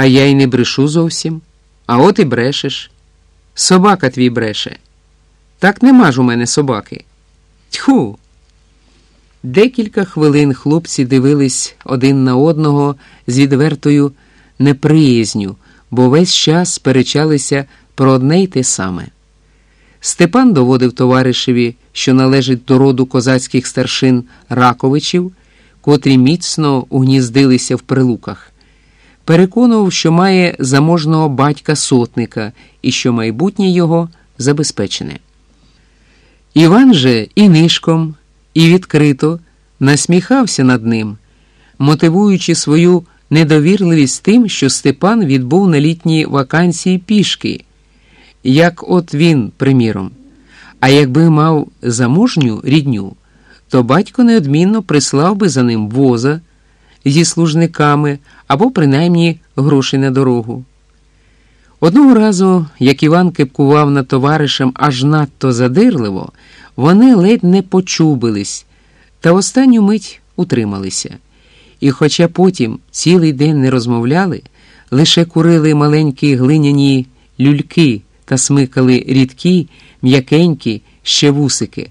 А я й не брешу зовсім. А от і брешеш. Собака твій бреше. Так нема ж у мене собаки. Тьху. Декілька хвилин хлопці дивились один на одного з відвертою неприязню, бо весь час сперечалися про одне й те саме. Степан доводив товаришеві, що належить до роду козацьких старшин Раковичів, котрі міцно угніздилися в прилуках. Переконував, що має заможного батька сотника і що майбутнє його забезпечене. Іван же і нишком, і відкрито насміхався над ним, мотивуючи свою недовірливість тим, що Степан відбув на літній вакансії пішки, як от він, приміром. А якби мав заможню рідню, то батько неодмінно прислав би за ним воза зі служниками або принаймні гроші на дорогу. Одного разу, як Іван кипкував над товаришем аж надто задирливо, вони ледь не почубились та останню мить утрималися. І, хоча потім цілий день не розмовляли, лише курили маленькі глиняні люльки та смикали рідкі, м'якенькі ще вусики,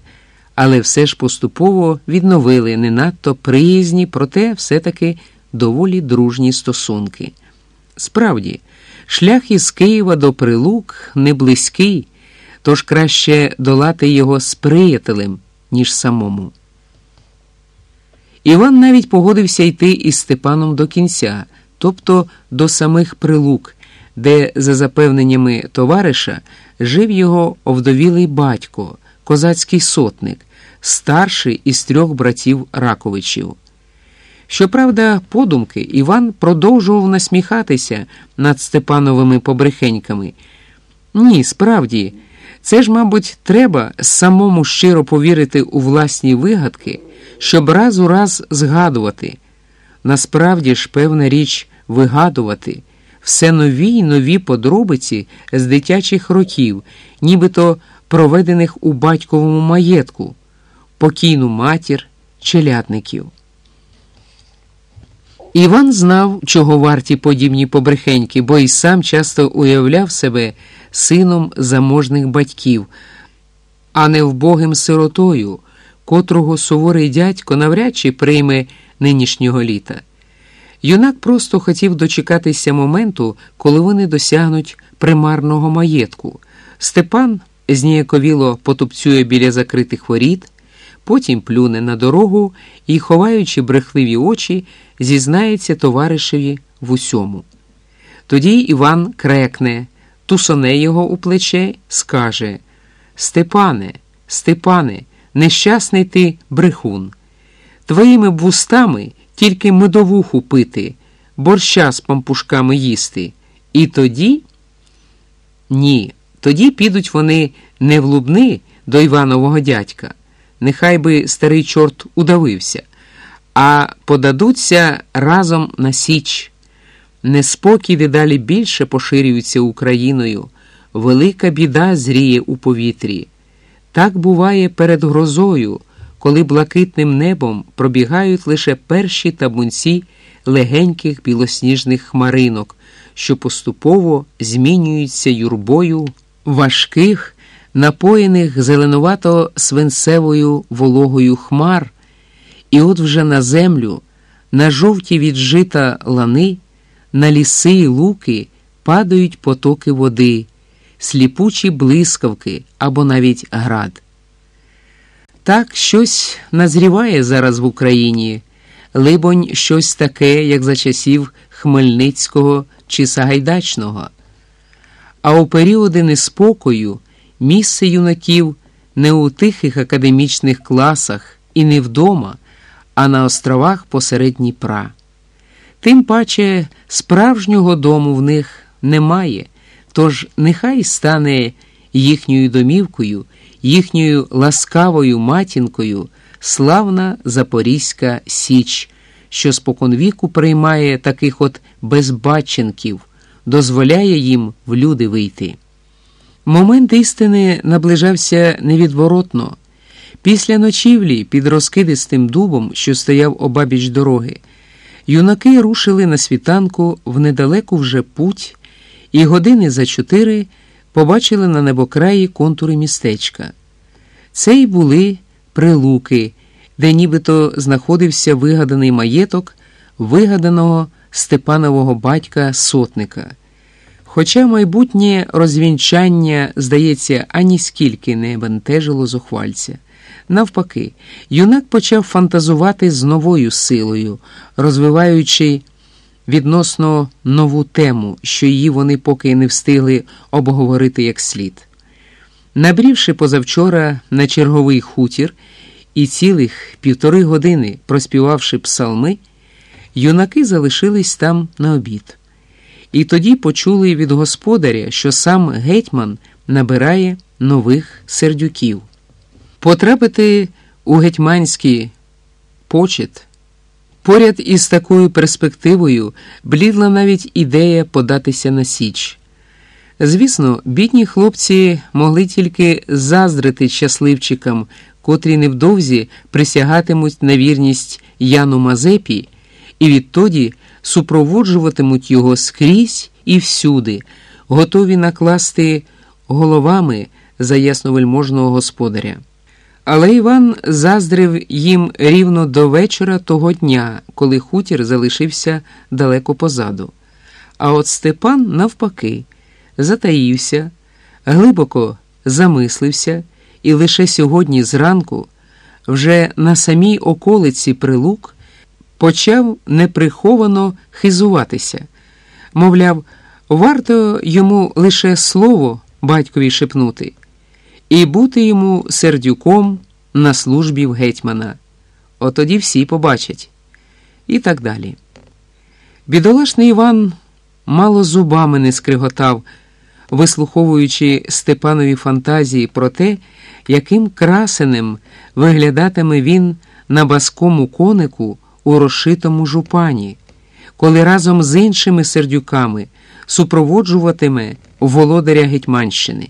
але все ж поступово відновили не надто приязні, проте все-таки доволі дружні стосунки. Справді, шлях із Києва до Прилук не близький, тож краще долати його з приятелем, ніж самому. Іван навіть погодився йти із Степаном до кінця, тобто до самих прилук, де, за запевненнями товариша, жив його овдовілий батько, козацький сотник, старший із трьох братів Раковичів. Щоправда, подумки Іван продовжував насміхатися над Степановими побрехеньками. Ні, справді, це ж, мабуть, треба самому щиро повірити у власні вигадки, щоб раз у раз згадувати. Насправді ж, певна річ, вигадувати все нові й нові подробиці з дитячих років, нібито проведених у батьковому маєтку, покійну матір, челядників. Іван знав, чого варті подібні побрехеньки, бо й сам часто уявляв себе сином заможних батьків, а не вбогим сиротою, котрого суворий дядько навряд чи прийме нинішнього літа. Юнак просто хотів дочекатися моменту, коли вони досягнуть примарного маєтку. Степан зніяковіло потупцює біля закритих воріт, потім плюне на дорогу і, ховаючи брехливі очі, зізнається товаришеві в усьому. Тоді Іван крекне, тусоне його у плече, скаже Степане, Степане, нещасний ти брехун. Твоїми вустами тільки медовуху пити, борща з пампушками їсти. І тоді ні, тоді підуть вони не в лубни до Іванового дядька. Нехай би старий чорт удавився, а подадуться разом на Січ. Неспокій дедалі більше поширюється Україною, велика біда зріє у повітрі. Так буває перед грозою, коли блакитним небом пробігають лише перші табунці легеньких білосніжних хмаринок, що поступово змінюються юрбою важких, напоєних зеленувато свинцевою вологою хмар, і от вже на землю, на жовті від жита лани, на ліси й луки падають потоки води, сліпучі блискавки або навіть град. Так щось назріває зараз в Україні, либонь, щось таке, як за часів Хмельницького чи Сагайдачного. А у періоди неспокою місце юнаків не у тихих академічних класах і не вдома, а на островах посеред Дніпра. Тим паче справжнього дому в них немає, тож нехай стане їхньою домівкою, їхньою ласкавою матінкою славна Запорізька Січ, що споконвіку приймає таких от безбаченків, дозволяє їм в люди вийти. Момент істини наближався невідворотно. Після ночівлі під розкидистим дубом, що стояв обабіч дороги, Юнаки рушили на світанку в недалеку вже путь, і години за чотири побачили на небокраї контури містечка. Це й були прилуки, де нібито знаходився вигаданий маєток вигаданого Степанового батька сотника. Хоча майбутнє розвінчання, здається, ані скільки не бентежило зухвальця. Навпаки, юнак почав фантазувати з новою силою, розвиваючи відносно нову тему, що її вони поки не встигли обговорити як слід. Набрівши позавчора на черговий хутір і цілих півтори години проспівавши псалми, юнаки залишились там на обід. І тоді почули від господаря, що сам гетьман набирає нових сердюків. Потрапити у гетьманський почет поряд із такою перспективою блідла навіть ідея податися на Січ. Звісно, бідні хлопці могли тільки заздрити щасливчикам, котрі невдовзі присягатимуть на вірність Яну Мазепі і відтоді супроводжуватимуть його скрізь і всюди, готові накласти головами за ясновельможного господаря. Але Іван заздрив їм рівно до вечора того дня, коли хутір залишився далеко позаду. А от Степан, навпаки, затаївся, глибоко замислився, і лише сьогодні зранку, вже на самій околиці прилук, почав неприховано хизуватися. Мовляв, варто йому лише слово батькові шепнути і бути йому сердюком на службі в гетьмана. Отоді всі побачать. І так далі. Бідолашний Іван мало зубами не скриготав, вислуховуючи Степанові фантазії про те, яким красеним виглядатиме він на баскому конику у розшитому жупані, коли разом з іншими сердюками супроводжуватиме володаря Гетьманщини.